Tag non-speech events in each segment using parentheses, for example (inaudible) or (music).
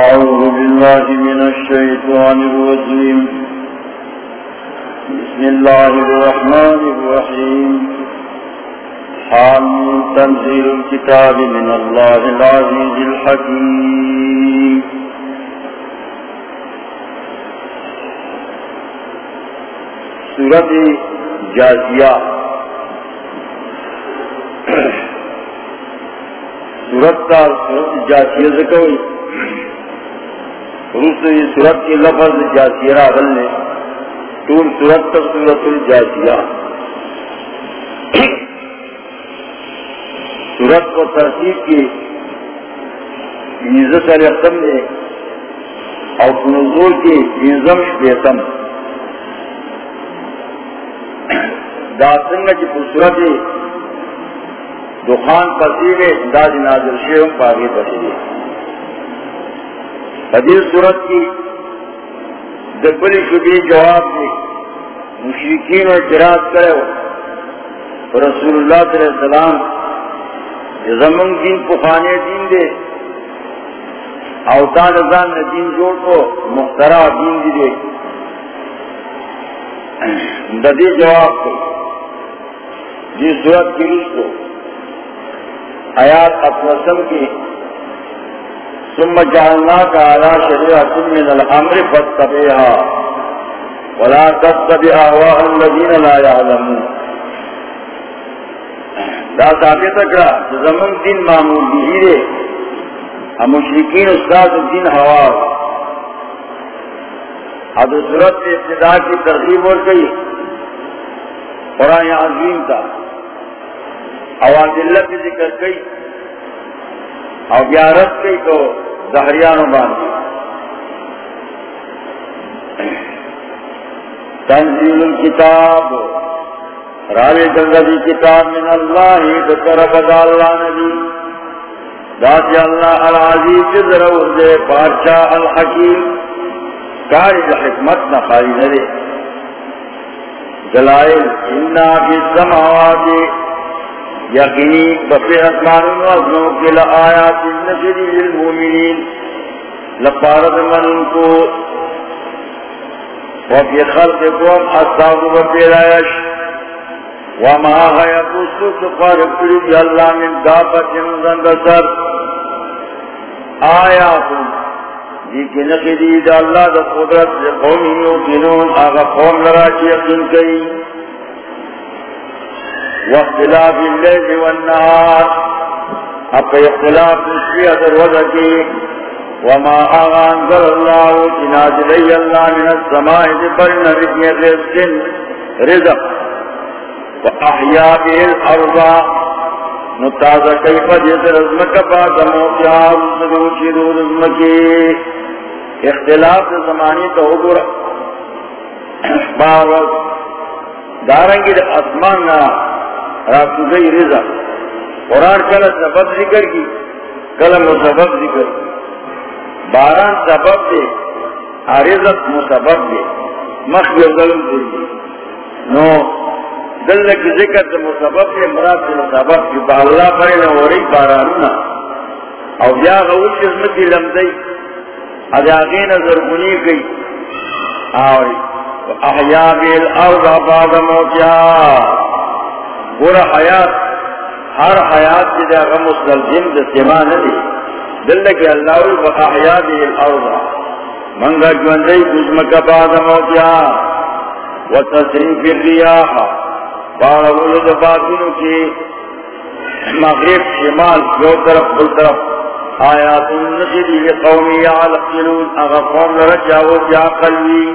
أعوذ بالله من الشيطان الرجيم. بسم الله الرحمن الرحيم. حامل تنزيل الكتاب من الله العزيز الحكيم. سورة جازية سورت کا سورت روس سورت کے لفظ جاسیہ راغل نے ٹور سورت تک سورت الجاسیہ۔ سورت کو ترتیب کی عزت رقم نے اور نزول کی نظم بیتم داسنگ کی خوبصورت دخان پسیلے داد نازل شیوم پاگے پسیلے حدیث صورت کی دبلی شبی جواب دی مشرقین و اعتراض کرے رسول اللہ صلی اللہ علیہ وسلم زمن دین پخانے دین دے اوتان ازان دین جوڑ کو، مخترع دین دی دے۔ ددی جواب کو جس صورت کی روز کو۔ آیات اپنسم کی ثم جعلنا کا علا شریعت من الامر فاتبعها. ولا تتبع اهواء الذين لا يعلمون. دا ثابت کرا زمن دین معمول بھی رے ہم مشرکین استاد دین ہوا. اب صورت میں ابتدا کی ترغیب اور گئی. قرآن عظیم تھا. آواز اللہ کی ذکر گئی. اور گیارت گئی تو دہریانوں باندھی تنزیل الکتاب، راوی جنگی کتاب من اللہ طرف دا اللہ نبی ذات اللہ، العزیز ضرور دے بادشاہ الحکیم۔ کاری حکمت نہ خالی نرے۔ دلائل انا فی السماوات یقینی بفی اسمان وزنوں کے لآیات النفری للمومنین لپارد من کو وفی خلق قوم اصاب وفیرائش وما غیبوسو سفارق کلی اللہ من دابت جنزن بسر آیاتن دیکی نقیدی دا اللہ دا قدرت قومی یوکنون آغا قوم لرا چی یقین کئی واختلاف الليل والنهار. حق اختلاف نسبية الوضع وما أنزل الله جناد لي الله من السماء ببرن رزق رزق رزق. وأحيا به الأرض. نتازا كيف جيس رزمك بعد موتها رزقوشي دو رزمكي. اختلاف زمانی تو عبر (coughs) بارت دارنگی دا اسمان راسوزی رضا۔ قرآن کل سبب ذکر کی کلم سبب ذکر۔ کی باران سبب دے رزق مسبب دے۔ مخی ظلم دے نو، دل کی ذکر سے مسبب دے، مراد سے مسبب کی با اللہ پر نوری بارانونا او بیا غول قسمتی لمدی اداغین ضربنی گئی۔ آوری احیا بیل ارض بعد موتیا پورا حیات، ہر حیات کی دے غم مسلم دستیما ندی دل کے اللہ و احیا بیل ارض منگا جوندی کزمک بعد موتیا۔ و تصریف الریاح۔ بارا ولد باطنو کی مغرب شمال جو طرف کل طرف۔ آیات النجدی قومی یعلقلون۔ اغفون رجاو جا قلوی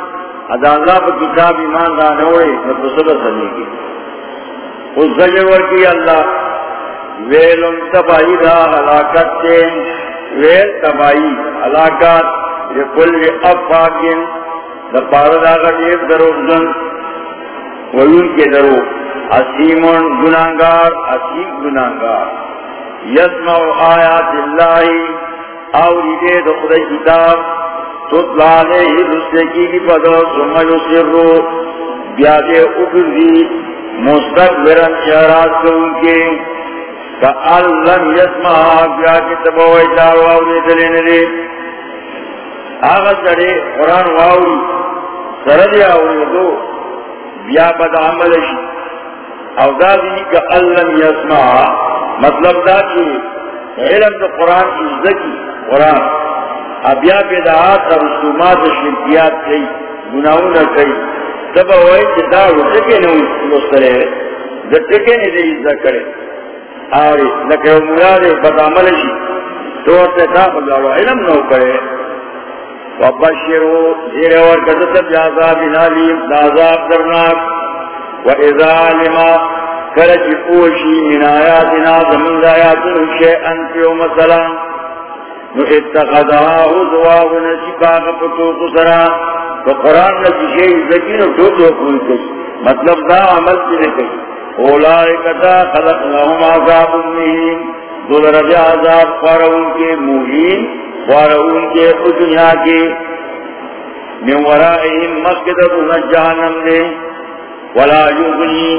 ادا اللہ پر کتاب ایمان دان ہوئے میں تصدر سنے گی اس زجر ورکی اللہ ویلن تباہی دا حلاکت دے ویل تبائی علاقات لکل افاقین دپارد آگا دیر دروغزن ویون کے درو اسیمون گناہگار اسیم گناہگار یسمع آیات اللہ آوری دے دخل کتاب. تطلع علیہ کی کی پدو سمجھو بیادے مستقبرن شہرات کو ان کے. بیا کی تبوئی دلینے دے آغا قرآن سردی آوری. دو. بیا بد عمل شی او دا مطلب دا کی علم دا قرآن قرآن. ابیا بیدعات اور رسومات شرکیات کئی گناہون کئی۔ تب ہوئی کہ دا رسکے نو مسترے دا تکے نی دے ازدک کرے۔ آوری، لکہ مراد بد عمل شی تو تے تا خلالو علم نو کرے۔ وبشرو، زیر اور کذب عذاب علیم عذاب درناک۔ واذا لما کرج پوشی من آیاتنا زمین آیات شیئن پیو مثلا۔ نو اتخذها تو قرآن کوئی کش. مطلب دا عمل کی خلق لهم عذاب مہین. دو درجہ عذاب کے مہین وارون کے دنیا کے. من ورائهم مسجد جہنم دے ولا یغنی.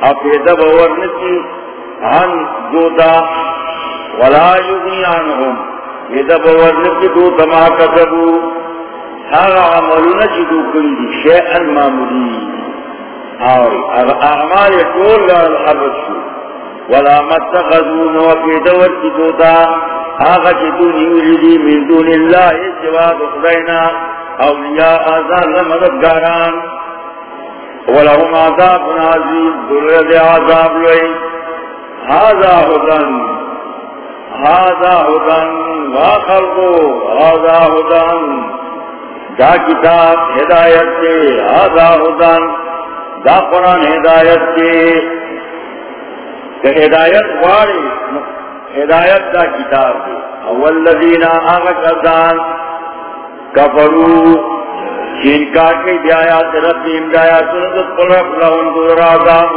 افید بورنتی عن دوتا ولا یغنی عنهم ید بورنتی دوتا ما کسبو هر عملون چیدو کلی شیئن معمولی۔ آوری اعمال طول لار الحرد شو، ولا متخذون وفید ورتی دوتا آغا چیدو نیولی من دون اللہ سوا دخدینا اولیاء آزان لمددگاران ولهم عذاب عزیز درد عذاب لئی هذا هدن هذا هدن واخلقو هذا هدن دا کتاب ہدایت کے هذا هدن دا قرآن ہدایت کے ہدایت واری، ہدایت دا کتاب دے اول لذین آغت ازان کفرو. چینکار کی بیایات رسیم بیایات سنت قلق لہن دور عذاب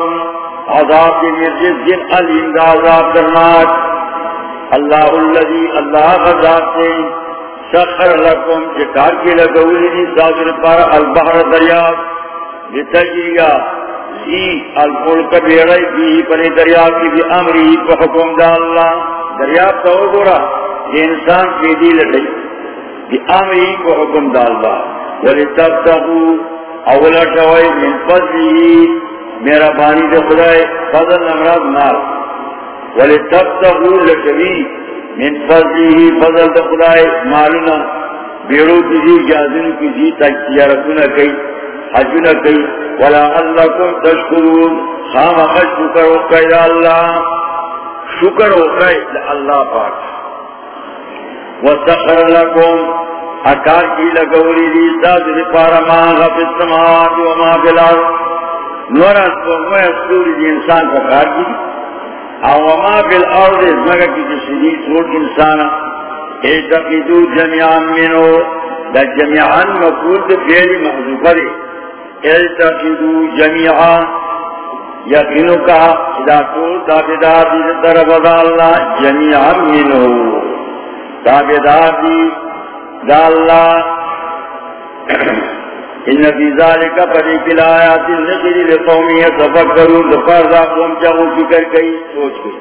عذاب کی مرجز جن علیم دا عذاب درناک. اللہ اللذی اللہ غذاب سے سخر لکم چکار کی لگولی دی سازر پر البحر دریاب لتجیگا سی الفلک بیڑی بھی پنی دریاب کی بھی امری کو حکم دا اللہ دریاب تو گورا یہ انسان کی دی لٹی دی امری کو حکم ڈالبا ولی تب تبو اولا شوائی من فضلی میرا بانی دے خدای فضل نمراد نار ولی تب من فضلی فضل دے خدای مالنا بیرو کسی جی، جازن کسی جی، تجارتنا کئی حجنا کئی ولا اللکم تشکرون، خام خش شکر وقای اللہ، شکر وقای اللہ پاک. وسخر لکم اکار کی لگولی دی، ساز پارا ما غف السماوات و بلار نورا سوگوے سوری دی انسان کا کار کی او ما بالارض ازمگا کی جسدی سوٹ انسان اعتقیدو جمعان منو، دا جمعان مقول دا فیلی محضوبہ دے. اعتقیدو جمعان یقینو کہا، دا کول تابدار دی طرف دا اللہ جمعان منو. تابدار دی دا اللہ ان فی ذالک فری کل آیات النجری لقومی تفکرون دفار دا قوم چاہو فکر کئی، سوچ کئی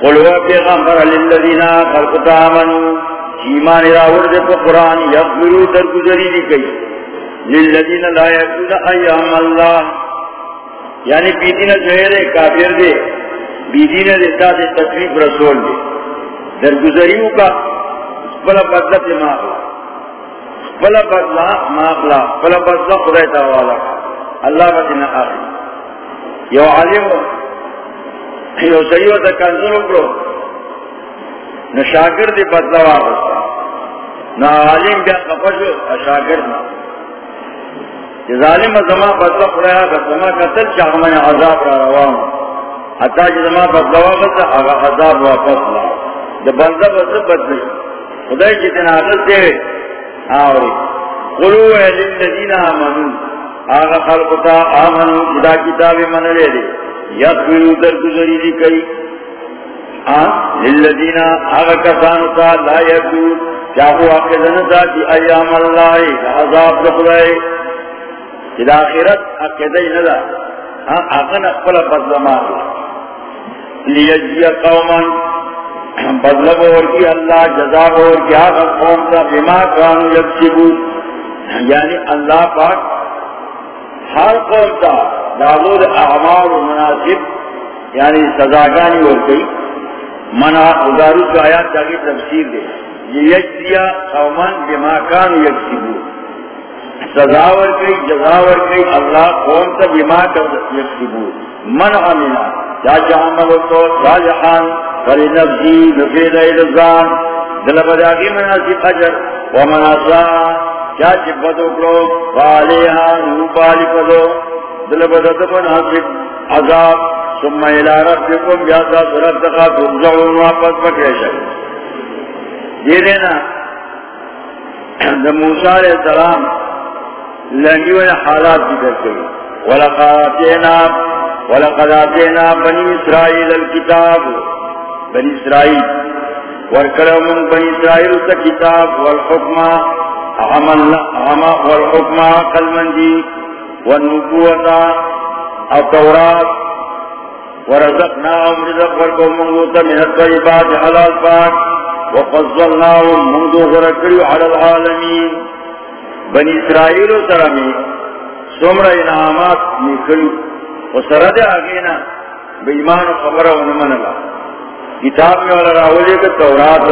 قلوا پیغمبر للذین خلقت آمنو ایمان راور دے پا قرآن، یغفرو در گزری دی کئی۔ للذین لا یکون ایام اللہ یعنی بیدین زہر کافر دے، بیدین دے، تا دے تصریف رسول دے۔ در گزریوں کا بلا بدلت ماغلا بلا بدلا ماغلا بلا بدلا خدای تعالی اللہ بدنا آخری یو عالم یو سیو تا کنزل اکرو نشاگر دی بدلا واغستا نا عالم بیا قفشو اشاگر نا ظالم زمان بدلا خدای آگا زمان قتل چاہ من عذاب را روان حتی جزمان بدلا واغستا آگا عذاب واپس لا بندہ بس بدلی خدای جتنا عقل دے آوری. قلو اے للذین آمنو. آغا خلقتا آمنو، جدا کتاب من لے دے یقبلو در گزری دی کئی. للذین، آغا کسانتا لا یقبلو. چاہو عقیدنتا دی ایام اللہ، عذاب دخلائی جدا آخرت عقیدی ندا. آقن اقبل بدلمان لیجی قوما بدلب اور کی اللہ جزا اور کیا قوم کا بما کانو یکسبو یعنی اللہ پاک ہر قوم کا دادود اعمال مناسب یعنی سزاگانی اور گئی۔ منا ادارو جو آیات جاگی تفسیر دے۔ یہ یجزیا قومن بما کانو یکسبو سزاور گئی جزاور گئی اللہ قوم کا بما کانو یکسبو من عمنا جا جعمل تو راجحان فلنفسی نفید ایلزان دل بداقی مناسب اجر، ومن اصلا کیا چبتو کرو فالیہا نوبالی ہاں، پدو دل بدت مناسب عذاب، ثم الى ربکم بیاتا سرد دقا ترجعون واپس بکریشا یہ دینا دا موسیٰ علیہ السلام لنگی حالات ذکر کری. ولقاتینا ولقد آتینا بنی اسرائیل الكتاب. بنی اسرائیل. ورکلو من بنی اسرائیل تا کتاب والحکمہ عمل والحکمہ قلمندی والنبوتا او تورات ورزقناهم رزق ورکو منگوتا من الطیبات حلال پاک. وفضلناهم منگو غرکلو على العالمین. بنی اسرائیل ترمی سمر انعامات نکلو وسرد آگینا بے ایمان خبر ونمن اللہ کتاب میں والا راولی کا تورات.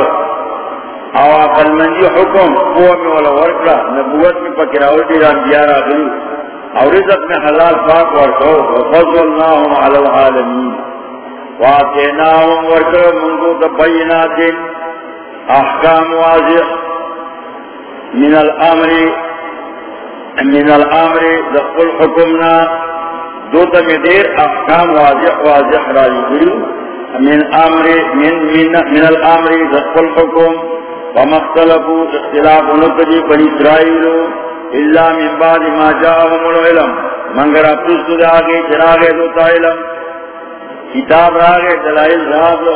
او عقل مندی حکم قوہ میں والا ورکلا نبوت میں پکی راولی ران دیارا غلو او رزق میں حلال پاک ورکو وفضلناهم علی العالمین. واتیناهم ورکو منگو تبینات احکام واضح. من الامر من الامر دخل حکمنا دو تم دیر احکام واضح واضح راجی گری من امر من من من الامر دخل حکم ومختلفو اختلاف نقدی بنی اسرائیل الا من بعد ما جاءهم العلم. منگر اپس دا آگے چراغے دوتا علم. کتاب راگے دلائل راگ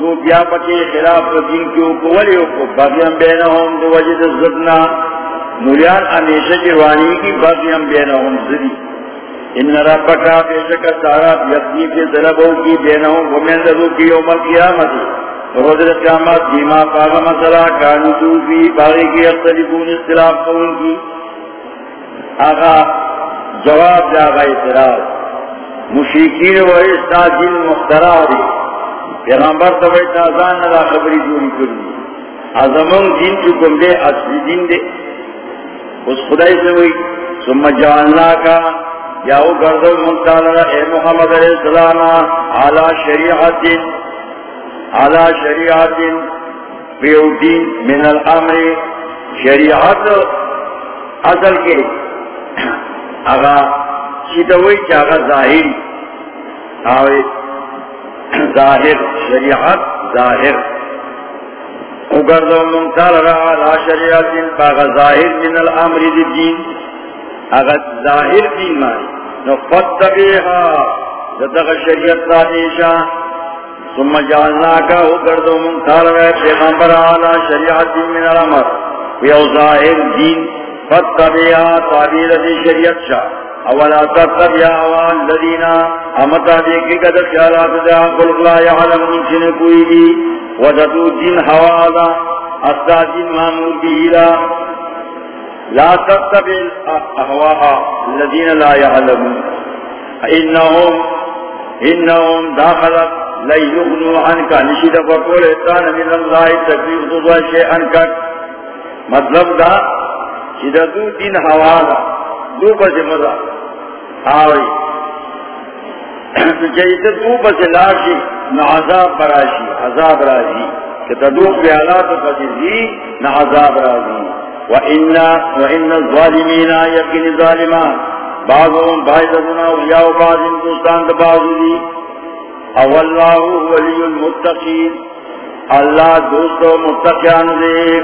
دو بیا پکی خلاف دین کی اوکولی اوکو باقیم بینہم دو وجد زدنا. مولیان امیشہ جروانی کی باقیم بینہم زدی. ان ربکا بے شک سارا یقین کے ذلبوں کی بینہوں گمین ذرو کی یوم القیامت۔ روز قیامت دیما پاگا مسئلہ، کانو تو بھی باغی کی اختلفون اختلاف قول کی؟ آقا جواب جاگا اعتراض۔ مشرکین و استا جن مخترع دی۔ پیغمبر تو بیت آزان ندا خبری جوری کرنی۔ آزمان جن چکم دے اصلی جن دے۔ اس خدای سے ہوئی ثم جعلنا کا یا او گردو منتالا اے محمد علیہ السلام علا شریعت علا شریعت بیوٹین من الامر شریعت اصل کے اگا چیتوئی چاگا ظاہر، آوے ظاہر شریعت، ظاہر۔ او گردو منتالا علا شریعت باغا ظاہر من الامر دی دین۔ اگر ظاہر دین مانی نو فتبیہا زدغ شریعت ذاتیشا ثم جعلناکا او گردو من تاروے پیغمبر آلا شریعت دین من الامر ویو ظاہر دین فتبیہا تعبیر دی شریعت شا۔ اولا تتبیہ آوان لدینا امتا دیکھے قدر خیالات دیا قلق لا یعلم من کوئی دی۔ وزدو دین حوالا استا دین معمول بیہلا لا تتبع الاهواء الذين لا يعلمون. انهم انهم داخلت لا يغنوا عنك. نشيد فقول اتان من الله تكفير ضوء شيئا كك مطلب دا شد دو دین ہوا دا دو بس مزا. آوری. جیسے دو بس لاشی، نہ عذاب براشی، عذاب راشی کہ تدوک بیالات بس دی نہ عذاب راشی وإن وإن الظالمين يقين ظالمان بعضهم بعضنا وياو بعض دوستان بعض دي او الله ولي المتقين. اللہ دوستو متقیان دے.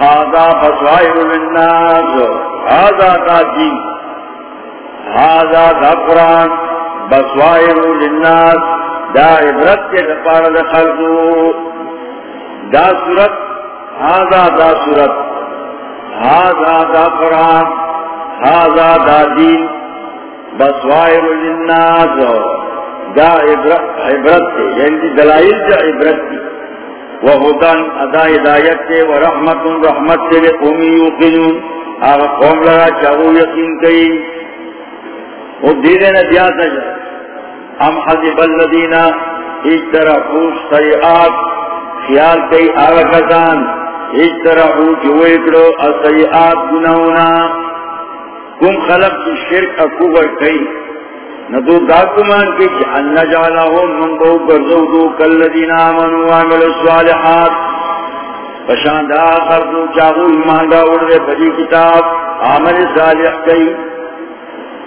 ہادا بسوائر للناس. ہادا دا جی ہادا دا قرآن. بسوائر للناس. دا عبرت کے دپار دا خلقو. دا صورت ہادا دا صورت ہادا دا قرآن ہادا دا دین بسوائر للناس. دا عبرت تے یعنی دلائل جا عبرت تے۔ وہدن ادا ہدایت تے، ورحمت، رحمت تے لے قومی یوقنون۔ آغا قوم لگا چاہو یقین کئی۔ وہ دینے دیدے نبیاں سجا ام حضب اللذین ایک طرح خوش سیعات خیال کئی آغا کسان۔ ایک طرح خوش ہوئے کرو السیعات گناونا کم خلق کی شرک اکوبر کئی ندو داکمان کی کہ ان نجعلہم من بہو کرزو دو کالذین آمنوا وعملوا الصالحات۔ پشاند آخر دو چاہو ایمان دا اڑے بڑی کتاب، عمل صالح کئی۔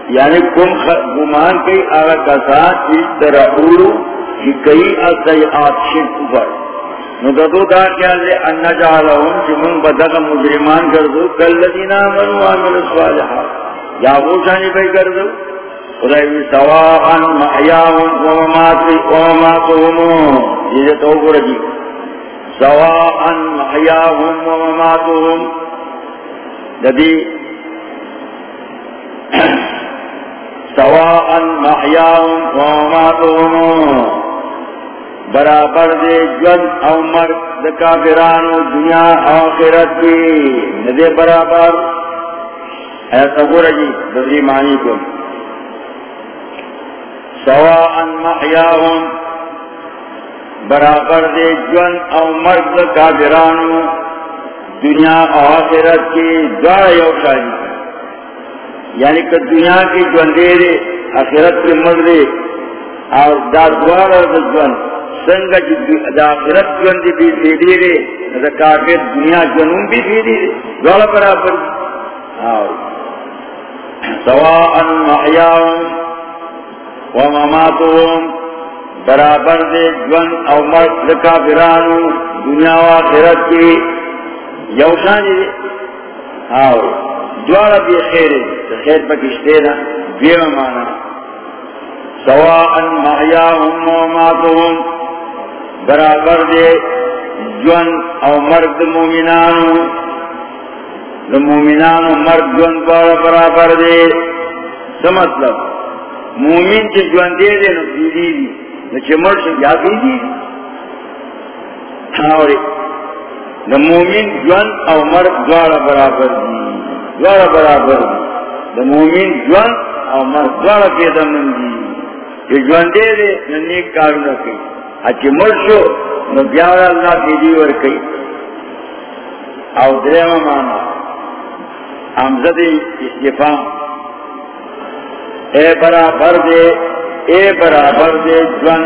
یعنی کم گمان کئی آغا کسان اس طرح اڑو کہ کئی السیعات شرک پر ندو دا کیا لے، ان نجعلہم کہ من بدغ مجرمان کردو، کالذین آمنوا وعملوا الصالحات. یا وہ شانی بھئی کردو؟ خدای سواء محیاهم ومماتهم یہ تو گرجی سواء محیاهم ومماتهم جدی (coughs) سواء محیاهم ومماتهم برابر دے جن او مرد دکا فرانو دنیا آخرت کی ندے برابر۔ ایسا گرجی بدری معنی کو۔ سواء محیاهم برابر دے جن او مرد کافرانو دنیا آخرت کی دوار یوشانی یعنی کہ دنیا کی جن دے دے، آخرت کی مرد دے۔ اور دا دوار جن۔ سنگا دا آخرت جن دے بھی دے دے دا کافر دنیا جنون بھی دے دے دوار برابر۔ سواء محیاهم ومماتهم برابر دے جون او مرد لکا برانو، دنیا و آخرت کی یوشانی دے آو۔ دوارا بھی خیر خیر پا کشتے نا بیم مانا سواء محیاهم ومماتهم برابر دے جون او مرد مومنانو مومنانو مرد جون برابر دے۔ سمطلب مومن چی جوان دے دے نو بیدی دی، نو چی مرش یا بیدی دی۔ ہاں آوری نو مومن جوان او مرد دوارا برابر دی، دوارا برابر دی۔ نو مومن جوان او مرد دوارا پیدا من دی۔ چی جوان دے دے نیک کارو نکی اچی مرشو نو بیارا اللہ بیدی ورکی او درہم مانا. امزد استفام اے برابر دے، اے برابر دے جن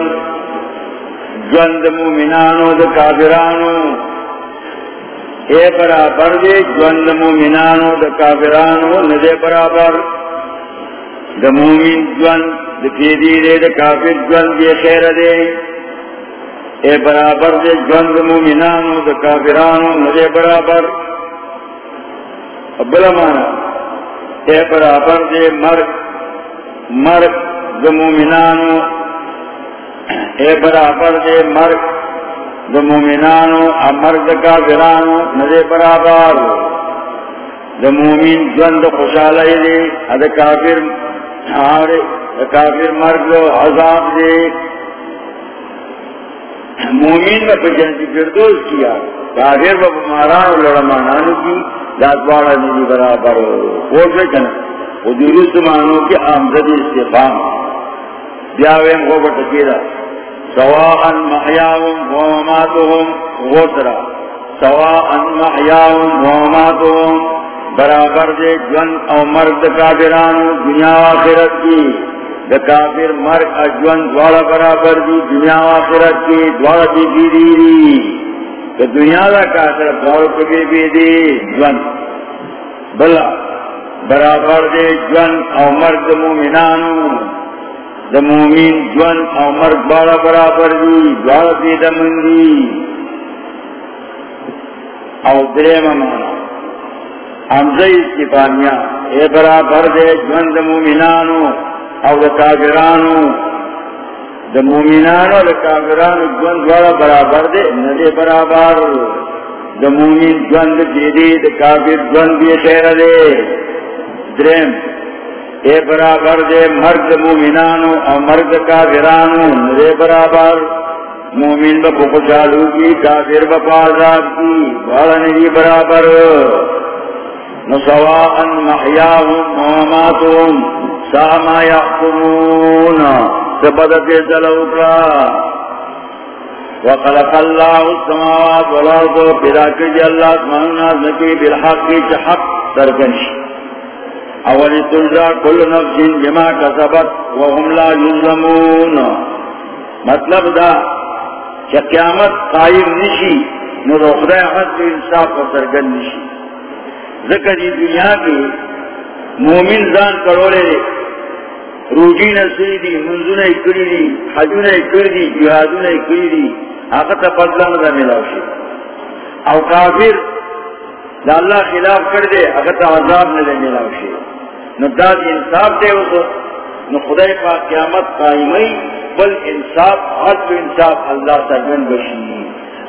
جن مومنانو د کافرانو. اے برابر دے جن مومنانو د کافرانو، نہ دے برابر. د مومن جن د پیدی دے د کافر جن دے خیر دے. اے برابر دے جن مومنانو د کافرانو نہ دے برابر۔ ابلا مانا، اے برابر دے مرد مرد مومنانو۔ اے برابر دے مرد مومنانو مرد کا ویرانو ندے برابر۔ مومن جند خوشحال دے اد کافر آرے ہارے کافر مرد عذاب دے۔ مومن میں جنتی فردوس کیا کافر و ماران لڑمانانو کی داتواڑا نہیں جی برابر ہو۔ کنا وہ درست مانو کی آمزد استفام۔ بیاویم کو بٹکیرا سواء محیاهم ومماتهم غسرا سواء محیاهم ومماتهم برابر دے جن او مرد کافرانو دنیا و آخرت کی۔ دا کافر مرد اجون دوارا برابر دی دنیا و آخرت کی دوارا دی دی دی دی کہ دنیا دا کافر دوارا کبھی بھی دی جن بلا برابر دے جن او مرد مومنانو دا مومین جون او مرگ بارا برابر دی دوارا دی دمن دی او دریم مانا حمزہ استفانیا اے برابر دے جون دا مومنانو او دا کافرانو دا مومنانو دا کافرانو جون دوارا برابر دے ندے برابر. دا مومن جون دا جیدی دا کافر جون دی خیر دے دریم اے برابر دے مرد مومنانو اور مرد کافرانو دے برابر. مومن بپو چالو کی کافر بپا عذاب کی بھاڑا نہیں برابر. نسواء محیاهم وماتهم ساما يحكمون سبدت زلوکرا وخلق الله السماوات والارض پیدا کری اللہ اسماننا زکی بالحق کی حق ترکنش اولی تلزا کل نفس جما کسبت وهم لا یظلمون. مطلب دا کہ قیامت قائم نشی، نو رخدہ حد انصاف و سرگن نشی. ذکر دی دنیا کی مومن زان کرولے روجی نسری دی منزون اکری دی حجون اکری دی جہادون اکری دی. آقا تا بدلان دا ملاوشی او کافر دا اللہ خلاف کر دے آقا تا عذاب نہ دے ملاوشی نو دا انصاف دے ہو نو خدای پاک قیامت قائمی بل انصاف، حد تو انصاف اللہ سرگن بشی.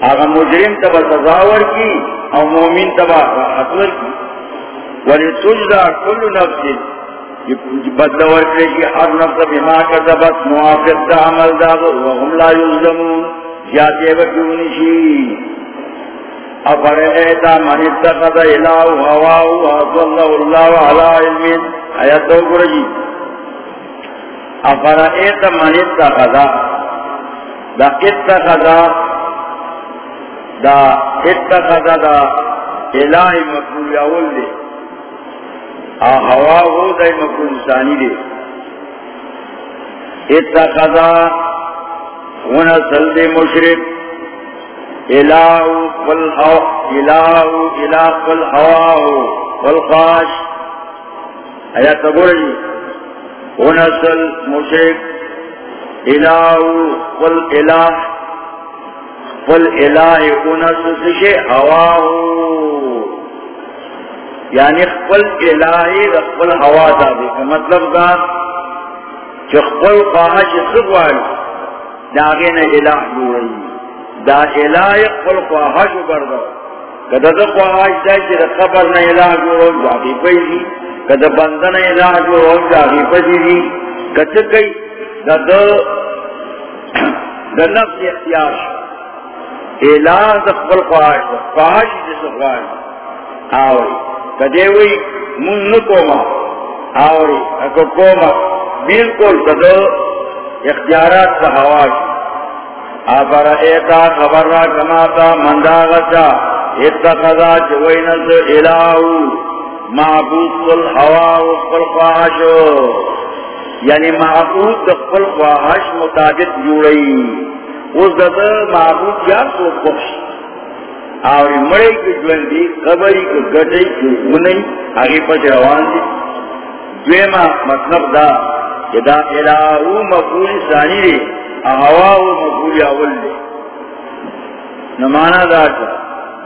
آگا مجرم تبا سزاور کی او مومن تبا حتور کی ولی سجدہ کل نفس بدلور کرشی ہر نفس بما موافق دا عمل دا وهم لا جاتے وکیونی شی؟ من اتخذ الہو ہواو اللہ علا علم۔ گرجی افرعیتا من اتخذ۔ دا اتخذ۔ دا اتخذ دا دے۔ ہواو دا مکول ثانی دے۔ اتخذ ونسل دے مشرک الہ پل ہوا ہو الہ الہ قل والقاش آیا تبوری ونسل مشرک الہ قل الہ قل الہ ونسل سشے ہواہو یعنی قل الہ قل ہوا دا دیکھا مطلب کا کہ قل قاش سبوال داغین الہ جو دا الہ قل قواحش بردو کدا دا قواحش دا چی دا قبر نا الہ جورو جاگی پیزی کدا بندن الہ جورو جاگی پیزی کچھ کئی دا دا دا نفس اختیار الہ دا قل قواحش دا قواحش جس قواحش آوری کدے وی من نکوما؟ آوری، اکو کوما، بالکل کدا اختیارات دا حواش افر ایتا خبر را کماتا مندا غچا اتخذا جوینز الہو معبود قل ہوا و قل خواہشو یعنی معبود قل خواہش مطابق جوڑی اس دفع معبود یا سو خوش. اور مڑے کی جوان دی قبری کو گٹی کی منی آگے پچ روان دی۔ دویمہ مطلب دا کہ دا الہو مقبول ثانی دی ہوا مقبول اول دے نمانا دا چا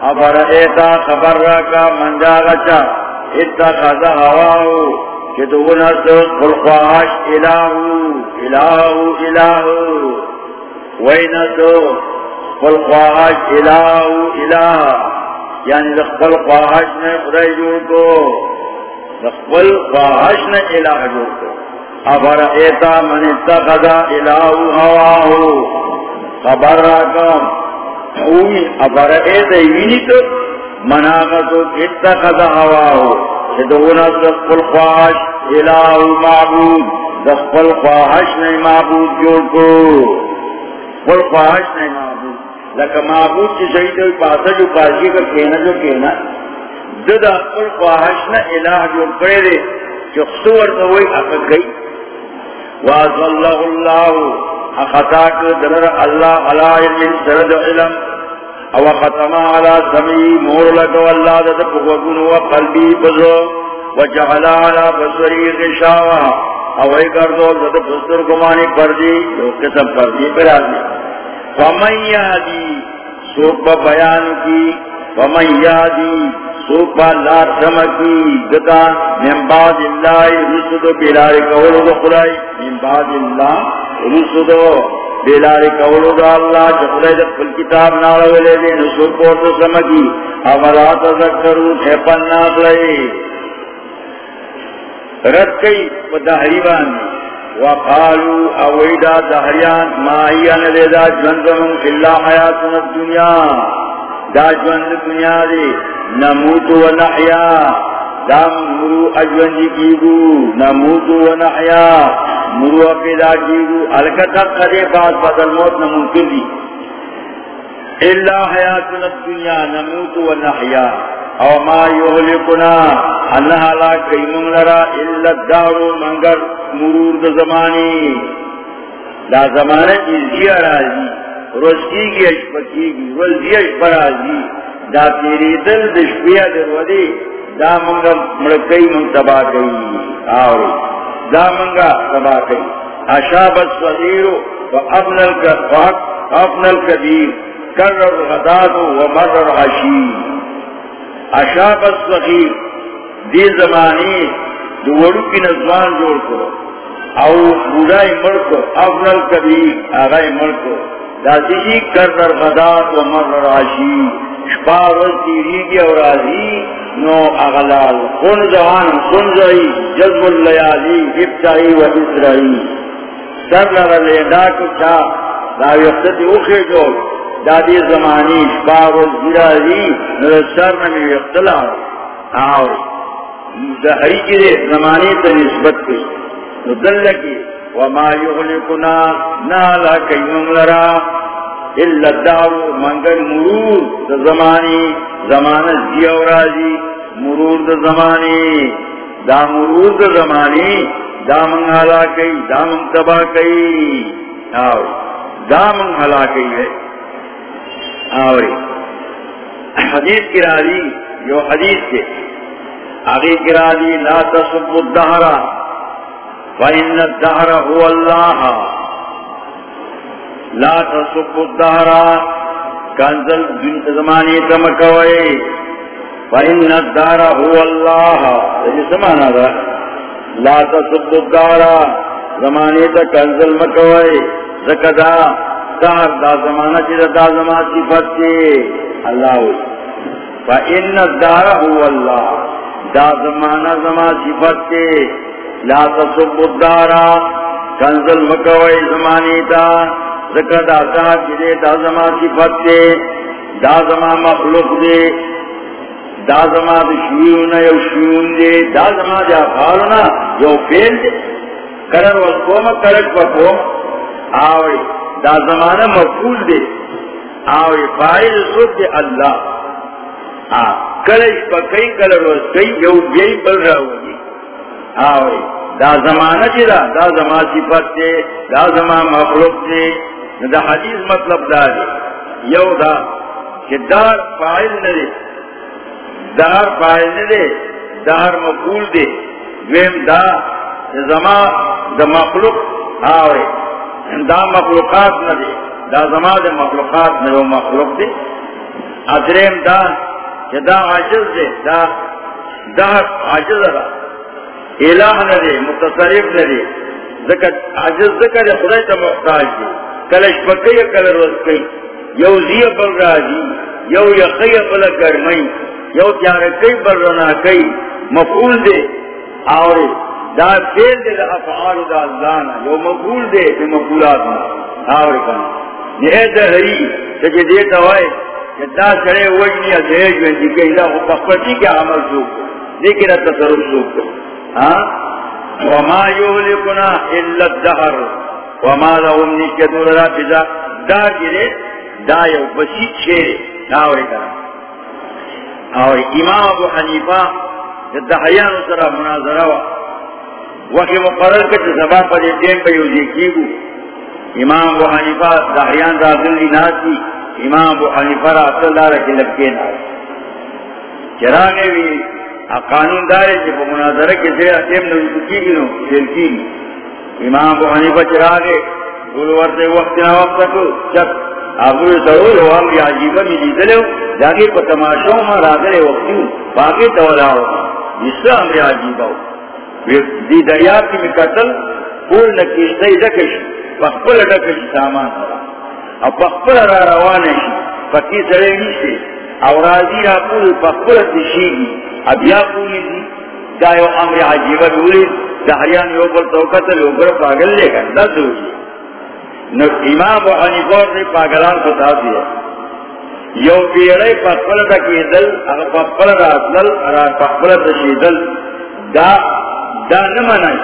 افر ایتا خبر را کا منجا گچا اتا خزا ہوا کہ تو نس خلقواش الہو الہو الہو۔ وینتو خلقواش الہو الہ یعنی دخل خواہش نے خدای جوڑ کو دخل خواہش نے الہ جوڑ کو۔ ابر ایتا من اتخذ الہو ہواہو، خبر راکم اومی ابر ایتا یونی تو مناغتو اتخذ ہواہو چھدونا دقل خواہش الہو معبود دقل خواہش نہیں معبود جوڑ کو۔ قل خواہش نہیں معبود۔ لکہ معبود کی شہید ہوئی پاسا جو پاسی کا کہنا جو کہنا ددا قل خواہش نہ الہ جو کرے دے جو خصور تو وہی اپک گئی واضلہ اللہ اخطاک درر اللہ علا علم سرد علم. او ختم علا سمی، مور لکو اللہ دد پوگن و قلبی بزو. وجعل علا بصری غشاوہ اوے کر دو زد پستر گمانی پردی جو قسم پردی پر آدمی فمن یادی سوک بیان کی فمن یادی سوک لار سمکی دتا من بعد اللہ رسدو بلار قولو دو خدای، من بعد اللہ رسدو بلار قولو دو اللہ چکلے دو کل کتاب نارو لے دے نسوک پورتو سمکی اولا تذکرون ہے پنات لیے رد کئی و دہری بانی وقالو اویدا دہریان ماہیان دے دا جوندن اللہ حیاتنا الدنیا دا جوند دنیا دے نموت و نحیا دا مرو اجوندی کیگو نموت و نحیا مرو پیدا کیگو الکتا قدے بعد بدل موت نمونکر دی اللہ حیاتنا الدنیا نموت و نحیا او ما یهلکنا اللہ لا کیمن لرا الا الدار منگر مرور د زمانی. دا زمانہ کی زیا راضی روز کی گی اشپکی گی روز زیا اشپرازی دا تیری دل دشپیا در دا منگا مڑکئی من تبا کئی. آوری، دا منگا تبا کئی. اشاب الصغیر و ابن الكبیر کرر غداد و مرر عشیر اشاف الصغیر، دی زمانی دو وڑو کی نظمان جوڑ کرو او بودائی ملکو افنل کبیر آغائی ملکو دا دیجی کرنر غدات و مر راشی شپار و تیریگی اور آزی، نو اغلال، خون زوان خون زوئی جذب اللیالی، ابتائی و اسرائی۔ سر لر لینا کچا دا وقت اوخی جوڑ۔ دادی زمانی شباب و زرازی نرسر نمی اختلاف آوری زہری کی دے زمانی تا نسبت کی ندل کی وما یغلقنا نالا کئیم لرا. اللہ الدارو منگل مرور دا زمانی زمان زی و رازی، مرور دا زمانی دا مرور دا زمانی دا من حلا کئی دا من تبا کئی آوری دا من حلا کئی ہے آوری۔ حدیث کی راضی جو حدیث کے۔ آگے کی راضی، لا تصب الدہرا فإن الدہر هو اللہ۔ لا تصب الدہرا کنزل بنت زمانی تمکوئے فإن الدہر هو اللہ۔ یہ سمانا تھا لا تصب الدہرا زمانی تا کنزل مکوئے۔ زکدہ دار دا زمانہ چیزا دا زمان صفت چی اللہ ہوئی۔ فا ان الدار هو اللہ۔ دا زمانہ زمان صفت چی۔ لا تصب الدارا کنزل مکوئی زمانی تا۔ ذکر دا ساتھ چیزے دا زمان صفت چی۔ دا زمان مخلوق دے۔ دا زمان شیون یو شیون دے۔ دا زمان دے افعالنا یو فیل دے۔ کرن والقوم کرک وقوم آوئی۔ دا زمانہ مقبول دے۔ آو فائل سود دے اللہ۔ کلش پا کئی کل روز کئی یو بیئی بل رہا ہوگی آو دا زمانہ جی دا؟ دا زمان صفت دے، دا زمان مخلوق دے۔ دا حدیث مطلب دا دے۔ یو دا کہ دار فائل ندے دار فائل ندے دار مقبول دے۔ دویم دا، زمان، دا مخلوق۔ آوے دا مخلوقات نہ دے دا زما دے مخلوقات نہ وہ مخلوق دے ادریم دا کہ دا عاجز دے دا دا عاجز دا الہ نہ دے متصرف نہ دے ذکر عاجز ذکر خدای تا محتاج دے کلش پکی کل روز کئی you Zee bill Raji you یقی بل گرمی یو تیار کئی بل رنا کئی مفعول دے اور دا فیل دے دا افعال دا اللہ نا، یو مقبول دے دے مقبولات نا آور کنا. یہ دہری سجے دیتا ہوئے کہ دا سڑے وجنی ازہے جو اندی کہیں دا بخبتی کے عمل سوک لیکن تصرف سوک ہاں وما یولکنا الا الدہر. وما لهم نشکتو لرا پیدا دا گرے، دا یو بسیط شیر آور کنا. اور امام ابو حنیفہ دہیان سرا مناظرہ ہوا وقت مقرر کے سبا پر دین پہ یوزی کی گو امام ابو حنیفہ دہریان رازل لی ناسی امام ابو حنیفہ رازل اللہ رکی لگے ناسی چرانے بھی قانون دارے کہ مناظرہ کے سے ایم نے کی گی نو شیل کی امام ابو حنیفہ چرا گے گل ورتے وقت نہ وقت کو جب ابو ضرور ہو، ہم یہ عجیبہ میں جیت لے جاگے کو تماشوں میں راگے وقت باقی تولا ہو اس سے ہم یہ عجیبہ ہو. دی دریاب کی میں قتل پول نہ کشتے دکش. پخپل دکش سامان اب پخپل را روانے پکی سڑے نیچے اور راضی را پول پخپل تشیگی اب یا پولی دی. جائے امر عجیبہ دولی. دہریان یو پر توقت لوگر پاگل لے گا. دا دولی. نو امام و حنیفور سے پاگلان کو خطا دیا یو بیڑے پخپل دا کی دل، اگر پخپل را پخپل دا دل. دا دا نمانائی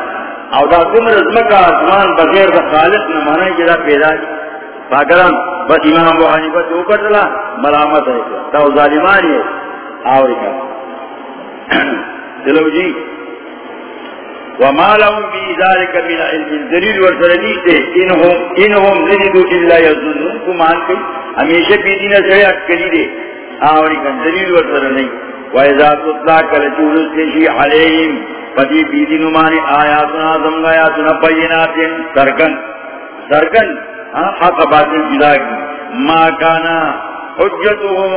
او دا کم رزمکا آسمان بغیر دا خالق نمانائی جدا پیدا کی پاگلان بس امام جی. و حنیفہ تو کتلا ملامت ہے تا ظالمانی ہے آوری کا چلو جی. وما لهم في ذلك من علم. دلیل ورسلنیتے انہم انہم زندو اللہ یظنون. کو مان کئی ہمیشہ بھی دین سے اکلی دے آوری کن دلیل ورسلنی وَإِذَا تُطْلَا كَلَچُولُسْ كِشِي عَلَيْهِمْ فَدِي بِيدِنُ مَانِ آيَاتُنَا ذَمْغَ آيَاتُنَا بَيِّنَاتٍ سرکن سرکن حق باطل جلاگی ما کانا حجتهم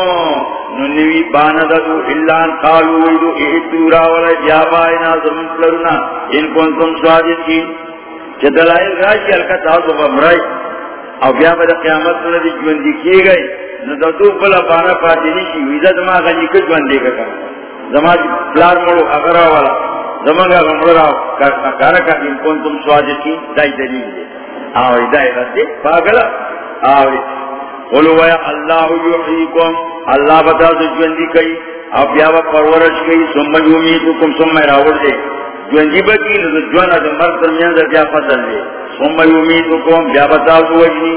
ننوی بانددو اللان قالو ویدو احتورا ولا جابائنا زمن پلرنا ان کنتم سوادت کی چه دلائل راشی حلکہ تاسو بمرائی او بیا با دا قیامت ندی جوندی کیے گئے ندو بلا بانا پاتنی شی ویدہ دما غنی کج جوندی کا کام زما پلار مرو اگرہ والا زمانگا گا غمرہ کارا کا کون تم سوادت کی دائی دلیل دے آوری دائی رد دے پاگلا آوری قلو ویا اللہ یحییکم. اللہ بتا سجوندی کئی اب یا پرورش کئی ثم یمیتکم سمجھ راور دے جوندی بکی نو جوانا دے مرد درمیان دے بیا فضل دے ثم یمیتکم، بیا بتا تو وجنی.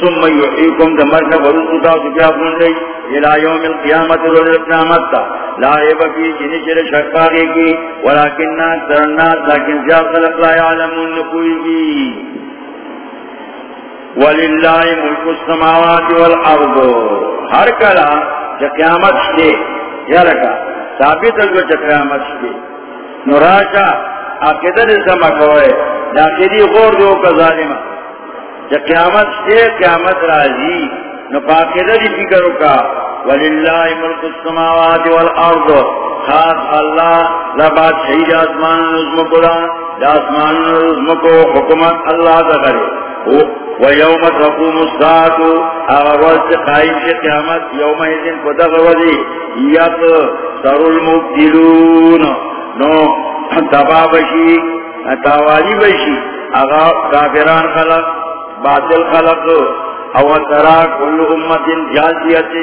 ثم یحییکم دے مرد ورس بتا تو بیا بون دے الى یوم القیامت روز القیامت تا. لا اے بکی جنی چر شکاگے کی. ولیکن ترنات لیکن جا خلق لا یعلمون نکوئی کی. وللہ ملک السماوات والارض. ہر کلا جو قیامت شدے یا رکا، ثابت ہے جو قیامت شدے نوراشا آقیدر سما کوئے ناقیدی غور دو کا ظالمہ۔ جو قیامت شدے قیامت راضی، نو پاکیدر فکر کا وللہ ملک السماوات والارض خاص اللہ لبات شہید آسمان نظم قرآن آسمان نظم کو حکمت اللہ دا کرے۔ ويوم تقوم الساعة أغرز قائم في قيامت يوم إذن فتغوذي يقصر المبتلون نو تبا بشي تاوالي بشي أغا كافران خلق، باطل خلق، او ترى كل أمة جازية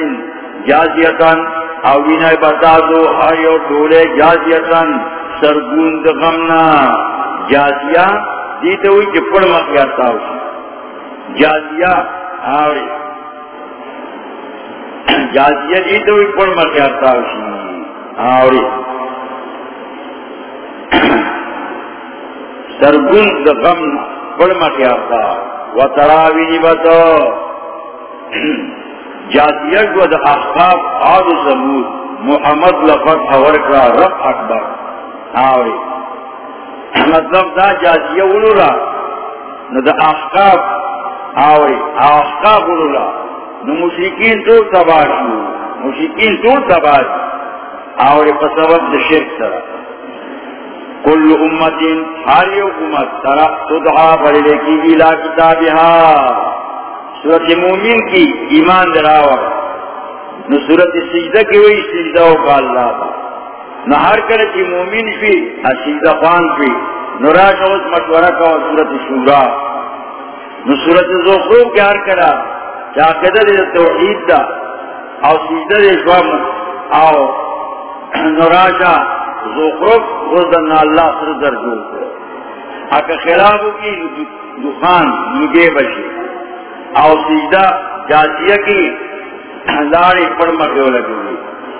جازية او بنا بتازو هر یو ٹولے جازیتن سرگون دغمنا جازیہ دیتے ہوئی چپڑ مخیارتا ہوئی جازیہ آوری. جازیہ جی تو پڑ مرکارتا ہوشی آوری. سرگن دغم پڑ مرکارتا و تراوی نبتا جازیہ کو دا احقاب آد و زمود. محمد لفت حورکا رب اکبر. آوری. مطلب دا جازیہ ولو را نو دا احقاب آوری. آخا قلولا نو مشرکین تو تباشو مشرکین تو تباشو آوری پسبب دا شرک سرا کل امت ہاری امت سرا تدعا بڑھلے کی الہ کتابها سورت مومن کی ایمان دراور نو سورت سجدہ کی وہی سجدہ کا اللہ تھا نہ ہر کرے کی مومن بھی سجدہ خان بھی نو راش مشورہ کا سورت شورا. نصورت زخروف کیار کرا چاکدہ دے توحید دا او سیدہ دے شوام او نراشا زخروف غزن اللہ سر در جو اکا خلافو کی دخان لگے بشی او سیدہ جاسیہ کی لاری پڑمکیو لگوی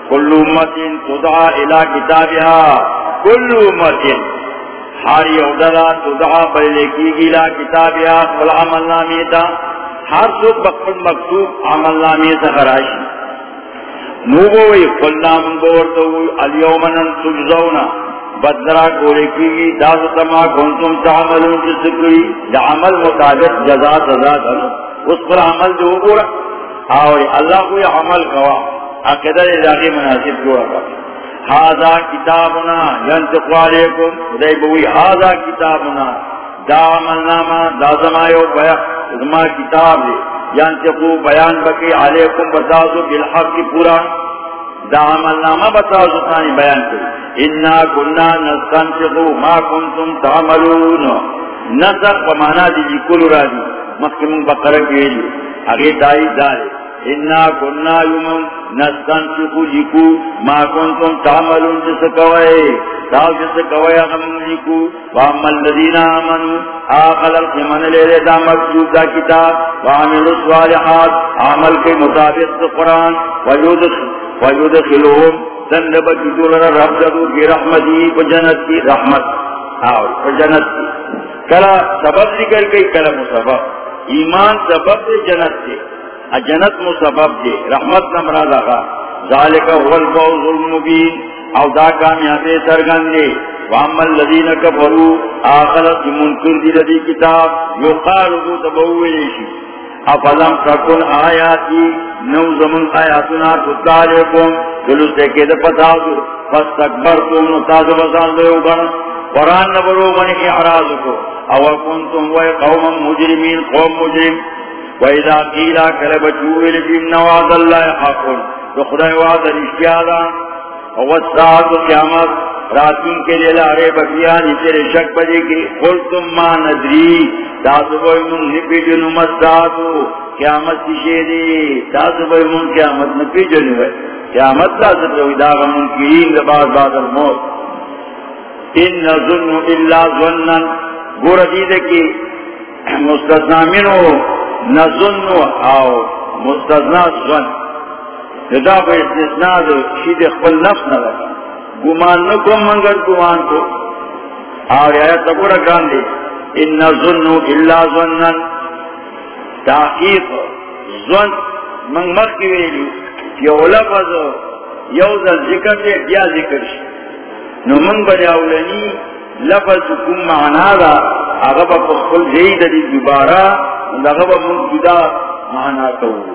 کل امت تدعا الہ کتابها کل امت ہاری ادلا تدعا بلے کی گیلا کتاب یا عمل نامی تا۔ ہر سو بخت مکتوب عمل نامی تا خراشی نوبوئی قلنا من بورتو الیومنن تجزونا. بدلرا گولے کی گی داس تما کنتم تعملون جسکری دا عمل مطابق جزا سزا دھنو اس پر عمل جو گورا. آوری، اللہ کوئی عمل کوا. عقیدہ لاغی مناسب جوڑا کوا. هذا كتابنا ينطق عليكم خدای بوئی هذا كتابنا دا عملنا ما دا زمایو بیا. زما کتاب دے ينطقو بیان بکی علیکم بتازو بالحق پورا دا عمل نامہ بتازو تانی بیان کری۔ انا کننا نستنطقو ما کنتم تعملون۔ نسق بمانا دی لکل را دی مخیمون بقرق ویلی اگه دائی دارے۔ انا کننا یومن نستان چکو ما کنتم تعملون جس کوئے تاو جس کوئے اغم القمن دا مکتوب دا کتاب وعمل الصالحات. عمل کے مطابق قرآن ویدخلوهم رب کی رحمتی کی رحمت آو کی کلا سبب ذکر کئی کلا مصبب ایمان سبب جنت دے جنت مسبب دے رحمت نمراد آقا. ذالک هو الفوز المبین. او دا کامیابی سرگن دے وعمل لذین کفرو آخلت منکر دی لدی کتاب. یقال ابو تبویشی افلم تکن آیاتی. نو زمن آیاتنا تتلا علیکم دلو سیکے دا پتاو پس تکبر تم نتاز بسان دے اگن قرآن نبرو من اعراض کو او کنتم وی قوم مجرمین، قوم مجرم. وَإِذَا قِيلَ كَلَبَ جُوِلِ بِمْنَ وَعَدَ اللَّهِ حَقٌ دخدای وعد رشتیادا وَوَسَّعَتُ قِيَامَتْ راتین کے لیے لارے بکیا نیچے شک بجے کی قُلْتُمْ مَا نَدْرِي تاسو بھائی من نپی جنو مستاتو قیامت کی شیدی تاسو بھائی من قیامت نپی جنو قیامت تاسو بھائی داغا منکرین لباس بعد الموت ان نظن الا ظنن گورا دیدے کی مستثنا منو نظن او مستثنا ظن دا پہ استثناء دو شید خپل نفس نہ لگا گمان نکو منگر گمان کو اور آیت تکورا کان دے ان نظن الا ظنن تحقیق ظن من مخی ویلو یو لفظ یو ذل ذکر دے بیا ذکر شی نو من بجاولنی لفظ کم معنا دا اغبا پخل زید دی دوبارہ اغبا من جدا معنا تو۔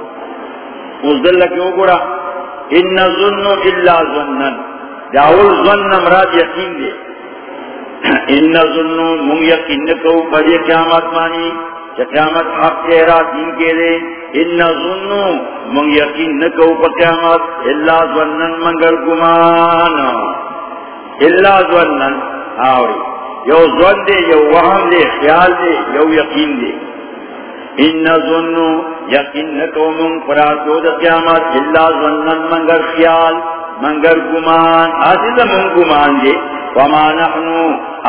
اس دل لکیو گوڑا، ان ظن الا ظنن داول ظن مراد یقین دے۔ ان ظن من یقین کو بجے قیامت مانی قیامت حق کے را دین کے دے۔ ان ظن من یقین کو قیامت الا ظنن منگر گمان الا ظنن، آوری۔ یو ظن دے، یو وہم دے، خیال دے، یو یقین دے۔ ان ظنو یقین نکو من فراتو دا قیامت ظنن منگر خیال منگر گمان آسیزا من گمان دے وما نحنو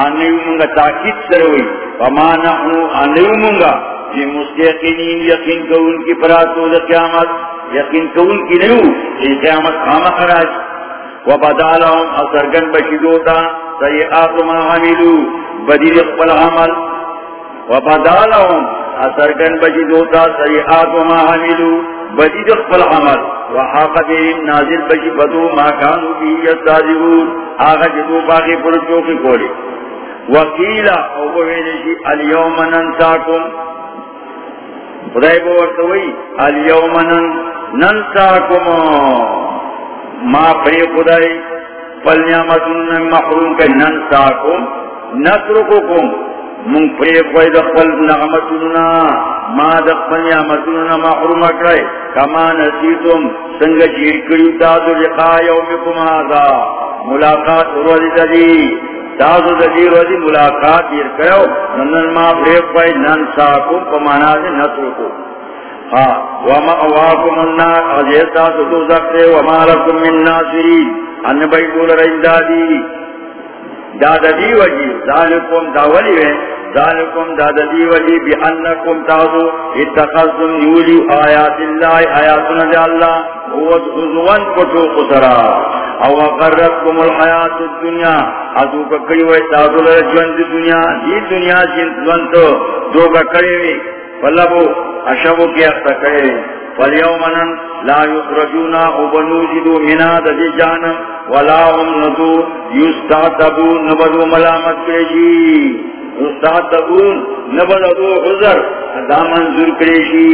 آنیو منگا تاکید سروئی، وما نحنو آنیو منگا۔ جی مستقینین یقین کون کی فراتو دا قیامت یقین کون کی نیو ای قیامت خام خراج۔ وبدا لهم اثرگن بشدوتا سیئات ما عملو بدیر اقبل عمل۔ وبدا لهم اثرگن بشدوتا سیئات ما عملو بدیر اقبل عمل. وحاق بهم نازل بشبدو ما کانو بی یستازیون. آغا جی جدو باقی پرچو کی کولی. وکیلا، او بویلشی جی، اليوم ننساکم. خدای بورتوئی اليوم ننساکم. ما پری خدای پل نعمتن محروم کے ننساکم. نترککم. من پری خواہ دخل نعمتننا ما دخل نعمتننا محروم اکرائے کما نسیتم سنگ چیر کریو تازو لقا یومکم آزا ملاقات روزی دی. تازو دی روزی ملاقات یہ کرو ننن ما پری خواہ ننساکم پمانا دے نترککم وما اواكم النار. اجيتا تو زکتے وما لكم من ناصرين ان بھائی بول رہی دادی دادا دی وجی، ذالکم داولی ہے ذالکم دادا دی وجی بانکم تاسو اتخذتم یولی آیات اللہ، آیاتنا دے اللہ. هو حضوان کتو قسرا او قررتكم الحیات الدنیا. ازو ککڑی ہوئے تاسو لجوان دی دنیا. دی دنیا جن تو دو ککڑی ہوئی فلبو، اشبو کی اختا کرے لَا يُخْرَجُونَا وَبَنُوجِدُوا مِنَا دَجِ جَانَمْ وَلَا هُمْ نَدُو يُسْتَعْتَبُونَ نَبَدُوا مَلَامَتْ کریشی يُسْتَعْتَبُونَ نَبَدُوا حُزَر دا منظور کریشی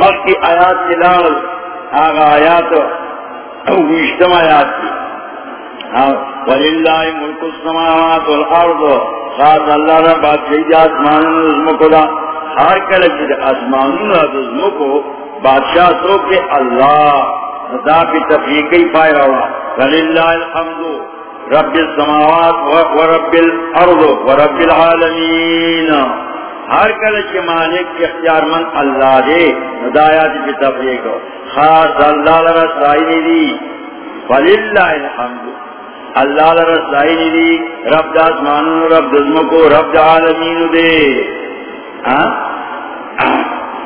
مخ کی آیات چلاغ آغا آیات ویشتم آیات کی. وَلِلَّهِ مُلْكُ السَّمَاوَاتِ وَالْأَرْضِ خاص اللہ رب بادشاہی دی آسمان نظم کو ہر کلچ دی آسمان کو بادشاہ سو کے اللہ دا پی تفریقی پائے رہا وَلِلَّهِ الْحَمْدُ۔ رب السماوات ورب الارض ورب العالمین ہر کلچ مالک کے اختیار من اللہ دے، ہدایات کی تفریق خاص اللہ لرسائی دی۔ وَلِلَّهِ الْحَمْدُ۔ اللہ لرسائی دی۔ رب دا اسمانو رب دزمکو رب دا عالمین دے۔ ہاں؟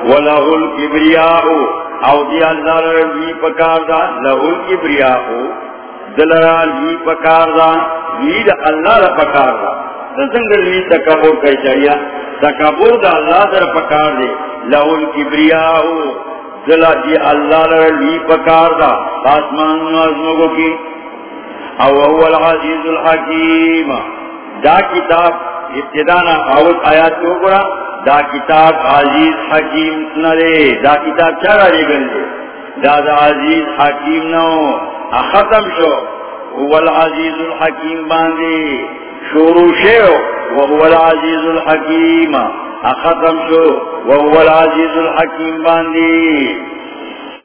وَلَهُ الْكِبْرِيَاءُ۔ او دی اللہ لرزی پکار دا لَهُ الْكِبْرِيَاءُ دلرال وی پکار دا وی دا اللہ لر پکار دا تسنگر وی تکبر کئی چاہیا تکبر دا اللہ در پکار دے۔ لَهُ الْكِبْرِيَاءُ دلہ دی اللہ لر وی پکار دا آسمان نظمکو کی۔ او هو العزیز الحکیم۔ دا کتاب ابتدانا آوت آیات کو گرا، دا کتاب عزیز حکیم نرے۔ دا کتاب چارا لے گل دا دا عزیز حکیم نو۔ ختم شو۔ هو العزیز الحکیم باندے۔ شروع شو وهو العزیز الحکیم۔ ختم شو۔ وهو العزیز الحکیم باندے۔